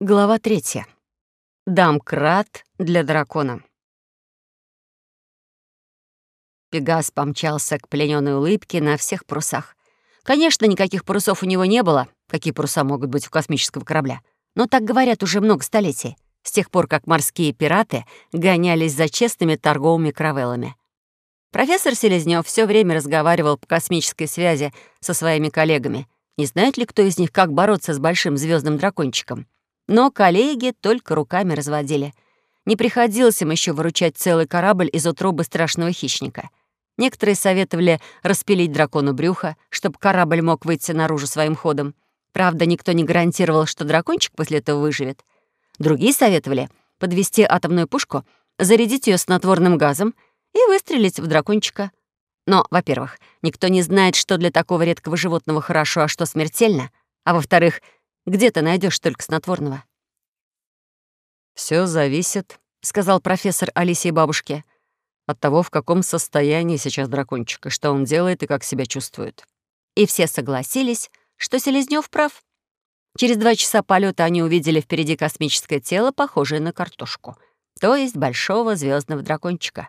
Глава третья. Дамкрат для дракона. Пегас помчался к пленённой улыбке на всех парусах. Конечно, никаких парусов у него не было, какие паруса могут быть у космического корабля. Но так говорят уже много столетий, с тех пор, как морские пираты гонялись за честными торговыми каравеллами. Профессор Селезнёв все время разговаривал по космической связи со своими коллегами. Не знает ли кто из них, как бороться с большим звездным дракончиком? Но коллеги только руками разводили. Не приходилось им еще выручать целый корабль из утробы страшного хищника. Некоторые советовали распилить дракону брюха, чтобы корабль мог выйти наружу своим ходом. Правда, никто не гарантировал, что дракончик после этого выживет. Другие советовали подвести атомную пушку, зарядить ее снотворным газом и выстрелить в дракончика. Но, во-первых, никто не знает, что для такого редкого животного хорошо, а что смертельно. А во-вторых, где ты найдешь только снотворного?» Все зависит», — сказал профессор Алисе бабушке, «от того, в каком состоянии сейчас дракончик, и что он делает, и как себя чувствует». И все согласились, что Селезнёв прав. Через два часа полета они увидели впереди космическое тело, похожее на картошку, то есть большого звездного дракончика.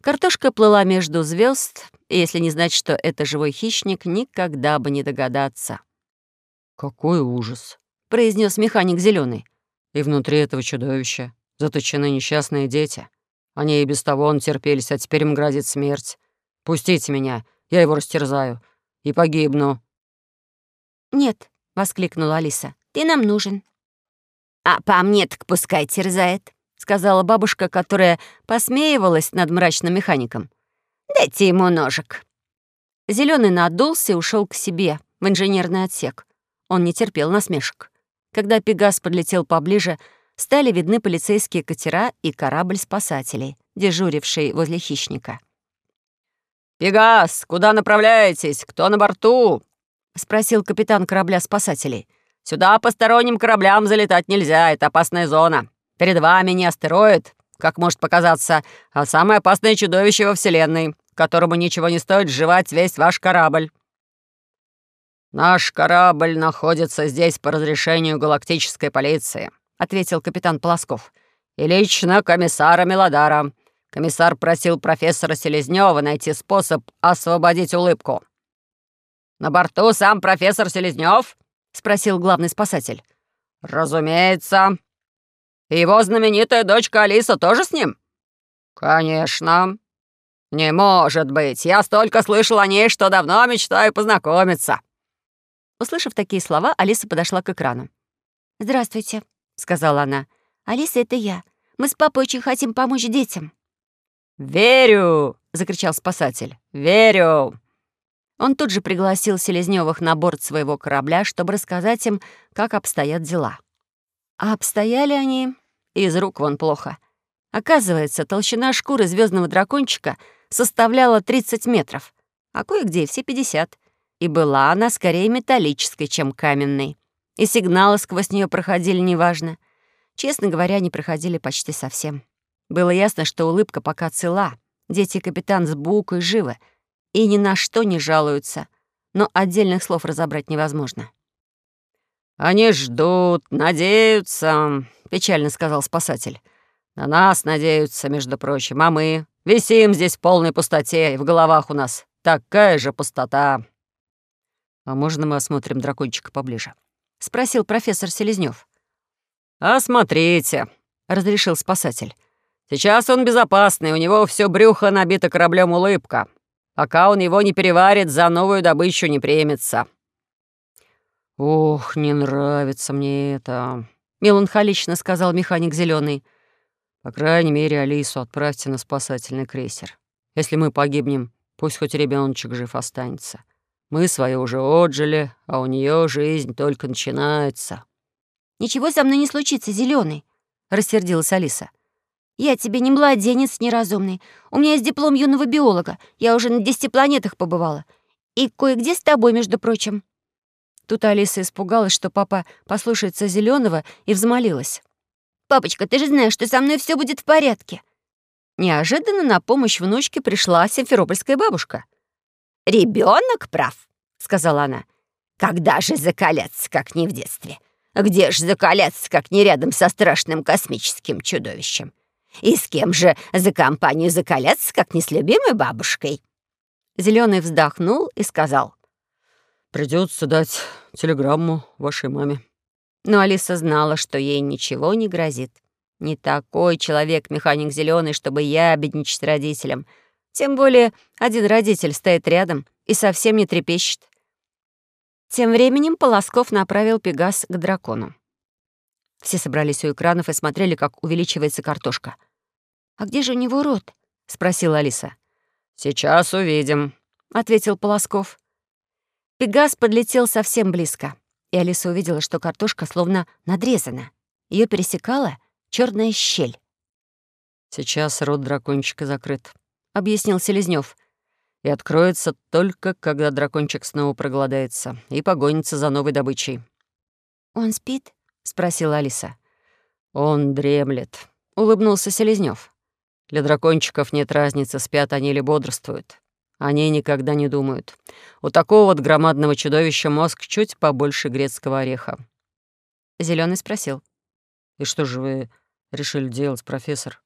Картошка плыла между звезд, и если не знать, что это живой хищник, никогда бы не догадаться. «Какой ужас!» — произнес механик зеленый. «И внутри этого чудовища заточены несчастные дети. Они и без того он терпелись, а теперь им грозит смерть. Пустите меня, я его растерзаю и погибну». «Нет», — воскликнула Алиса, — «ты нам нужен». «А по мне так пускай терзает», — сказала бабушка, которая посмеивалась над мрачным механиком. «Дайте ему ножик». Зеленый надулся и ушел к себе в инженерный отсек. Он не терпел насмешек. Когда Пегас подлетел поближе, стали видны полицейские катера и корабль спасателей, дежуривший возле хищника. «Пегас, куда направляетесь? Кто на борту?» — спросил капитан корабля спасателей. «Сюда посторонним кораблям залетать нельзя, это опасная зона. Перед вами не астероид, как может показаться, а самое опасное чудовище во Вселенной, которому ничего не стоит сживать весь ваш корабль. «Наш корабль находится здесь по разрешению галактической полиции», — ответил капитан Полосков. «И лично комиссара Мелодара. Комиссар просил профессора Селезнева найти способ освободить улыбку». «На борту сам профессор Селезнев? спросил главный спасатель. «Разумеется. И его знаменитая дочка Алиса тоже с ним?» «Конечно». «Не может быть. Я столько слышал о ней, что давно мечтаю познакомиться». Услышав такие слова, Алиса подошла к экрану. «Здравствуйте», — сказала она. «Алиса, это я. Мы с папой очень хотим помочь детям». «Верю!» — закричал спасатель. «Верю!» Он тут же пригласил Селезнёвых на борт своего корабля, чтобы рассказать им, как обстоят дела. А обстояли они из рук вон плохо. Оказывается, толщина шкуры звездного дракончика составляла 30 метров, а кое-где все 50 и была она скорее металлической, чем каменной. И сигналы сквозь нее проходили неважно. Честно говоря, не проходили почти совсем. Было ясно, что улыбка пока цела. Дети капитан с букой живы и ни на что не жалуются. Но отдельных слов разобрать невозможно. «Они ждут, надеются», — печально сказал спасатель. «На нас надеются, между прочим, а мы висим здесь в полной пустоте, и в головах у нас такая же пустота». «А можно мы осмотрим дракончика поближе?» — спросил профессор Селезнёв. «Осмотрите», — разрешил спасатель. «Сейчас он безопасный, у него все брюхо набито кораблем улыбка. Пока он его не переварит, за новую добычу не примется». «Ох, не нравится мне это», — меланхолично сказал механик зеленый. «По крайней мере, Алису отправьте на спасательный крейсер. Если мы погибнем, пусть хоть ребеночек жив останется. Мы свое уже отжили, а у нее жизнь только начинается». «Ничего со мной не случится, зеленый, рассердилась Алиса. «Я тебе не младенец неразумный. У меня есть диплом юного биолога. Я уже на десяти планетах побывала. И кое-где с тобой, между прочим». Тут Алиса испугалась, что папа послушается зеленого, и взмолилась. «Папочка, ты же знаешь, что со мной все будет в порядке». Неожиданно на помощь внучке пришла симферопольская бабушка. Ребенок прав», — сказала она. «Когда же закаляться, как не в детстве? Где ж закаляться, как не рядом со страшным космическим чудовищем? И с кем же за компанию закаляться, как не с любимой бабушкой?» Зеленый вздохнул и сказал. «Придется дать телеграмму вашей маме». Но Алиса знала, что ей ничего не грозит. Не такой человек механик зеленый, чтобы я обедничать родителям. Тем более один родитель стоит рядом и совсем не трепещет. Тем временем Полосков направил Пегас к дракону. Все собрались у экранов и смотрели, как увеличивается картошка. «А где же у него рот?» — спросила Алиса. «Сейчас увидим», — ответил Полосков. Пегас подлетел совсем близко, и Алиса увидела, что картошка словно надрезана. Ее пересекала черная щель. «Сейчас рот дракончика закрыт», — объяснил Селезнёв и откроется только, когда дракончик снова проголодается и погонится за новой добычей. «Он спит?» — спросила Алиса. «Он дремлет», — улыбнулся Селезнёв. «Для дракончиков нет разницы, спят они или бодрствуют. Они никогда не думают. У такого вот громадного чудовища мозг чуть побольше грецкого ореха». Зеленый спросил. «И что же вы решили делать, профессор?»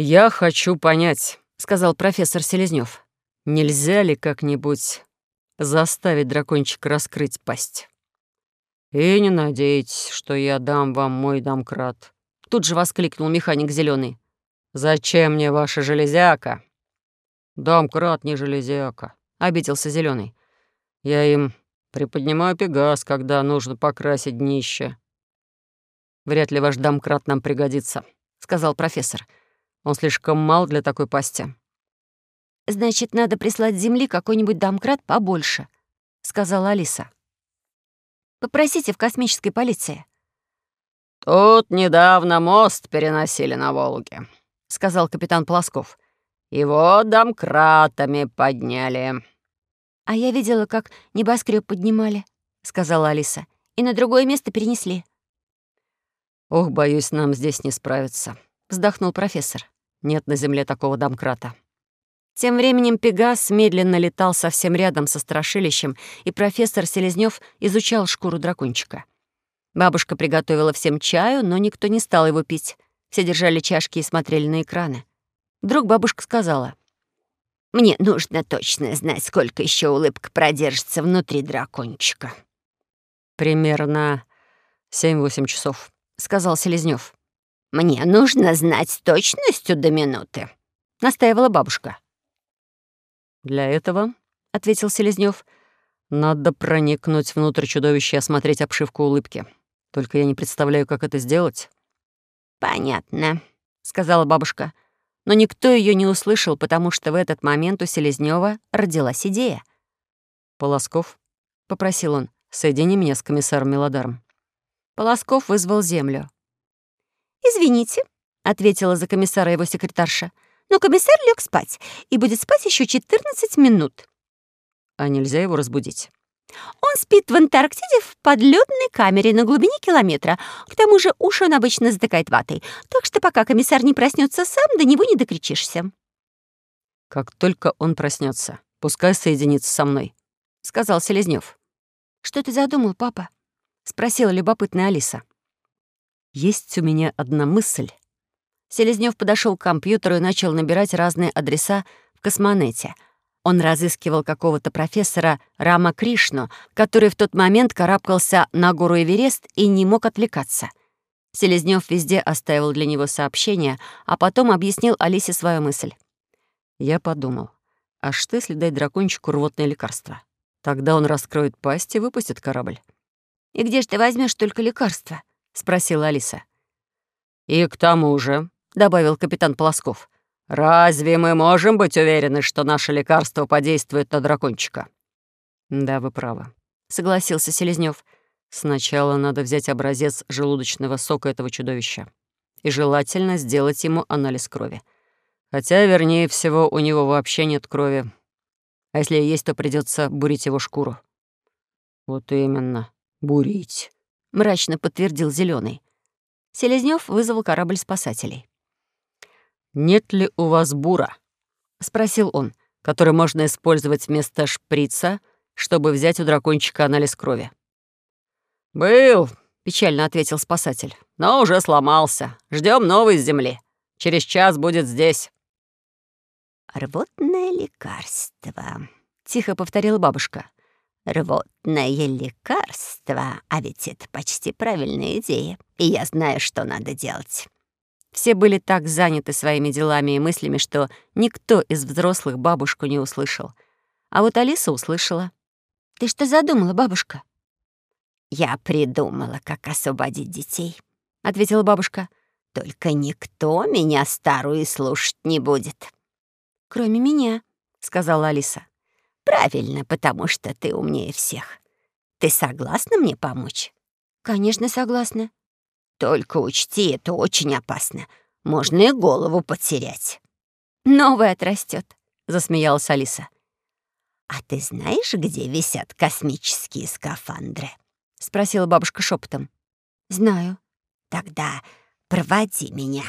«Я хочу понять, — сказал профессор Селезнёв. «Нельзя ли как-нибудь заставить дракончика раскрыть пасть?» «И не надейтесь, что я дам вам мой домкрат», — тут же воскликнул механик зеленый. «Зачем мне ваша железяка?» «Домкрат не железяка», — обиделся зеленый. «Я им приподнимаю пегас, когда нужно покрасить днище». «Вряд ли ваш домкрат нам пригодится», — сказал профессор. Он слишком мал для такой пасти». «Значит, надо прислать с земли какой-нибудь домкрат побольше», — сказала Алиса. «Попросите в космической полиции». «Тут недавно мост переносили на Волге», — сказал капитан Полосков. «Его домкратами подняли». «А я видела, как небоскреб поднимали», — сказала Алиса. «И на другое место перенесли». «Ох, боюсь, нам здесь не справиться», — вздохнул профессор. «Нет на Земле такого домкрата». Тем временем Пегас медленно летал совсем рядом со страшилищем, и профессор Селезнёв изучал шкуру дракончика. Бабушка приготовила всем чаю, но никто не стал его пить. Все держали чашки и смотрели на экраны. Вдруг бабушка сказала. «Мне нужно точно знать, сколько еще улыбка продержится внутри дракончика». «Примерно семь-восемь часов», — сказал Селезнёв. «Мне нужно знать точностью до минуты», — настаивала бабушка. «Для этого», — ответил Селезнёв, — «надо проникнуть внутрь чудовища и осмотреть обшивку улыбки. Только я не представляю, как это сделать». «Понятно», — сказала бабушка. Но никто ее не услышал, потому что в этот момент у Селезнёва родилась идея. «Полосков», — попросил он, — «соедини меня с комиссаром Мелодаром». Полосков вызвал землю. «Извините», — ответила за комиссара его секретарша, «но комиссар лег спать и будет спать еще 14 минут». «А нельзя его разбудить?» Он спит в Антарктиде в подледной камере на глубине километра. К тому же уши он обычно затыкает ватой. Так что пока комиссар не проснется сам, до него не докричишься. «Как только он проснется, пускай соединится со мной», — сказал Селезнёв. «Что ты задумал, папа?» — спросила любопытная Алиса. Есть у меня одна мысль. Селезнёв подошел к компьютеру и начал набирать разные адреса в космонете. Он разыскивал какого-то профессора Рама Кришну, который в тот момент карабкался на гору Эверест и не мог отвлекаться. Селезнёв везде оставил для него сообщение, а потом объяснил Алисе свою мысль. Я подумал, а что если дать дракончику рвотное лекарство? Тогда он раскроет пасть и выпустит корабль. «И где же ты возьмешь только лекарства?» Спросила Алиса. «И к тому же», — добавил капитан Полосков, «разве мы можем быть уверены, что наше лекарство подействует на дракончика?» «Да, вы правы», — согласился Селезнёв. «Сначала надо взять образец желудочного сока этого чудовища и желательно сделать ему анализ крови. Хотя, вернее всего, у него вообще нет крови. А если есть, то придется бурить его шкуру». «Вот именно, бурить». — мрачно подтвердил Зеленый. Селезнёв вызвал корабль спасателей. «Нет ли у вас бура?» — спросил он, который можно использовать вместо шприца, чтобы взять у дракончика анализ крови. «Был», — печально ответил спасатель. «Но уже сломался. Ждем новой земли. Через час будет здесь». «Рвотное лекарство», — тихо повторила бабушка. «Рвотное лекарство, а ведь это почти правильная идея, и я знаю, что надо делать». Все были так заняты своими делами и мыслями, что никто из взрослых бабушку не услышал. А вот Алиса услышала. «Ты что задумала, бабушка?» «Я придумала, как освободить детей», — ответила бабушка. «Только никто меня старую слушать не будет». «Кроме меня», — сказала Алиса. «Правильно, потому что ты умнее всех. Ты согласна мне помочь?» «Конечно, согласна». Только учти, это очень опасно. Можно и голову потерять. Новый отрастет, засмеялась Алиса. А ты знаешь, где висят космические скафандры? спросила бабушка шепотом. Знаю. Тогда проводи меня.